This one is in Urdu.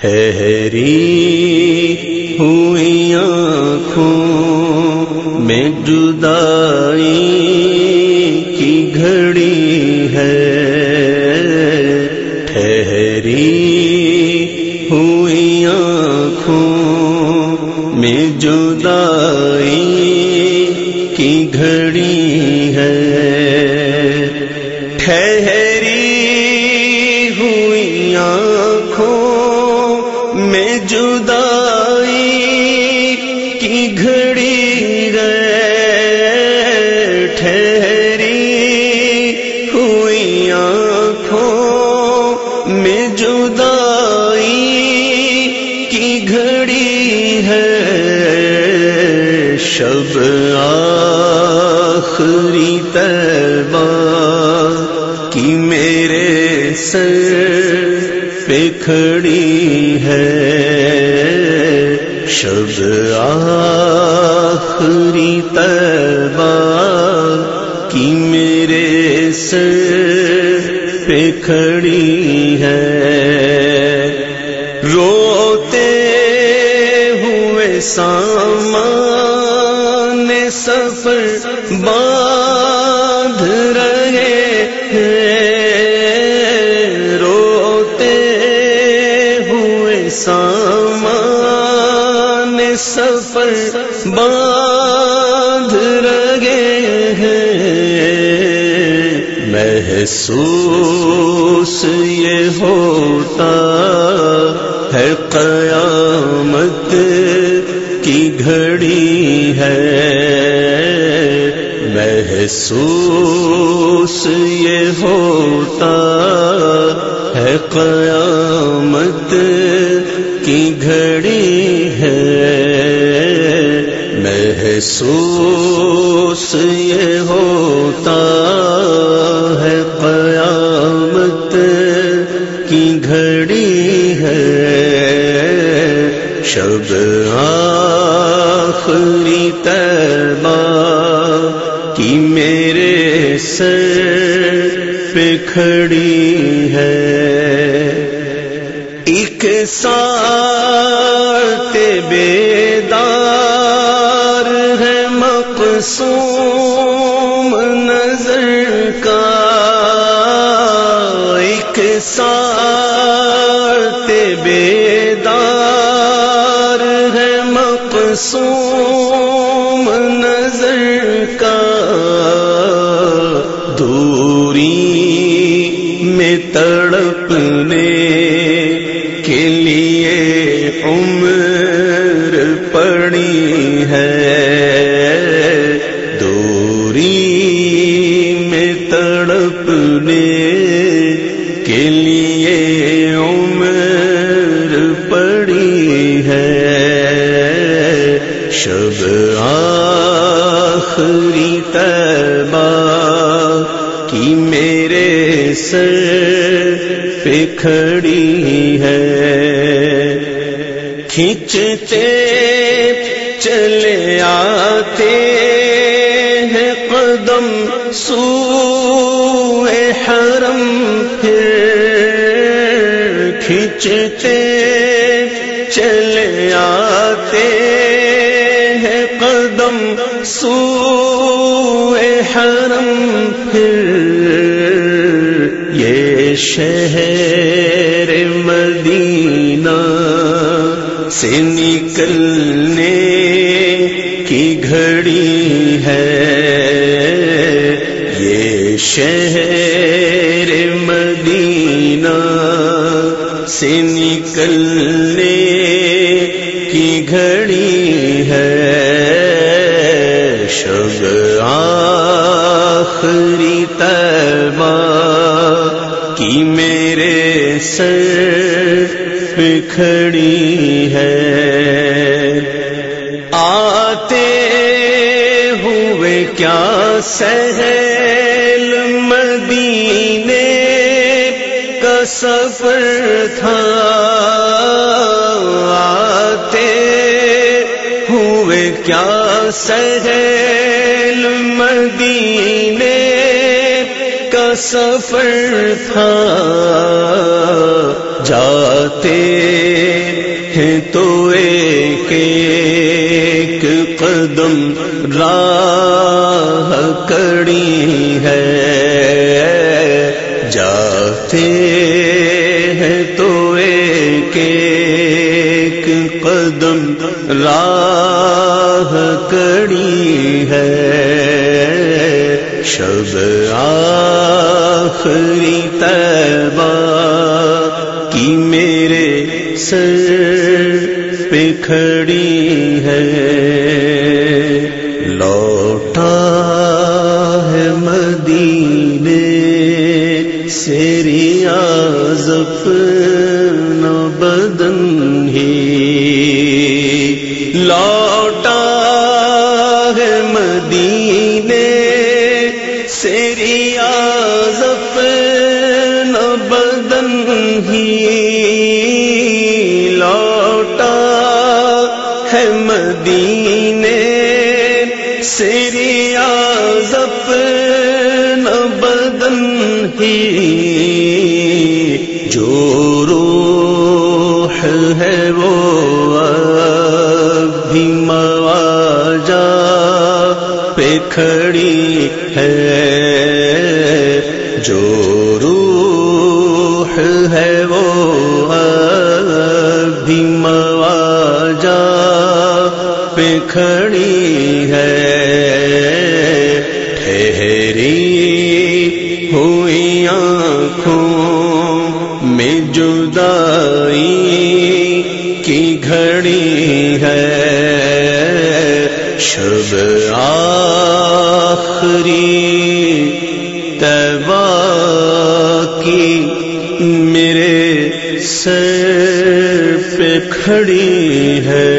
ٹھہری ہوئی آنکھوں میں جدائی کی گھڑی ہے۔ ٹھہری ہوئی آنکھوں میں جدائی کی گھڑی ہے۔ ٹھہری ہوئی آنکھوں جدائی کی گھڑی گئے ٹھہری ہوئی آنکھوں میں جدائی کی گھڑی ہے شب آخری تیبہ کی میرے سر پہ کھڑی ہے شب آخری تیبہ کی میرے سر پہ کھڑی ہے۔ روتے ہوئے سامان سفر باندھ رہے ہیں۔ روتے ہوئے سامان سفر باندھ رہے ہیں۔ محسوس یہ ہوتا ہے قیامت کی گھڑی ہے۔ محسوس یہ ہوتا ہے قیامت کی گھڑی محسوس یہ ہوتا ہے قیامت کی گھڑی ہے شب آخری تیبہ کی میرے سر پہ کھڑی ہے ایک ساتھ بیدار مقصوم نظر کا ایک ساتھ بیدار ہے مقصوم نظر کا دوری میں تڑپنے میں تڑپنے کے لیے عمر پڑی ہے۔ شب آخری تیبہ کی میرے سر پہ کھڑی ہے۔ کھینچتے چلے آتے سو حرم پھر کھینچتے چلے آتے ہیں قدم سو حرم پھر یہ شہر مدینہ سے نکلنے کی گھڑی ہے شہر مدینہ سے نکلنے کی گھڑی ہے شب آخری تیبہ کی میرے سر پہ کھڑی ہے۔ آتے کیا سہل مدینے کا سفر تھا؟ آتے ہوئے کیا سہل مدینے کا سفر تھا؟ جاتے ہیں تو ایک ایک قدم راہ کڑی ہے۔ جاتے ہیں تو ایک ایک قدم راہ کڑی ہے۔ شب آخری تیبہ کی میرے سر پہ کھڑی ہے۔ لوٹا آزف نہ بدن ہی لوٹا ہے مدینے سیری آزف نہ بدن ہی لوٹا ہے مدینے سیری آزف بدن ہی ہے وہ بھی مواجہ پہ کھڑی ہے۔ جو روح ہے وہ بھی مواجہ پہ کھڑی ہے۔ جدائی کی گھڑی ہے۔ شب آخری تبا کی میرے سر پہ کھڑی ہے۔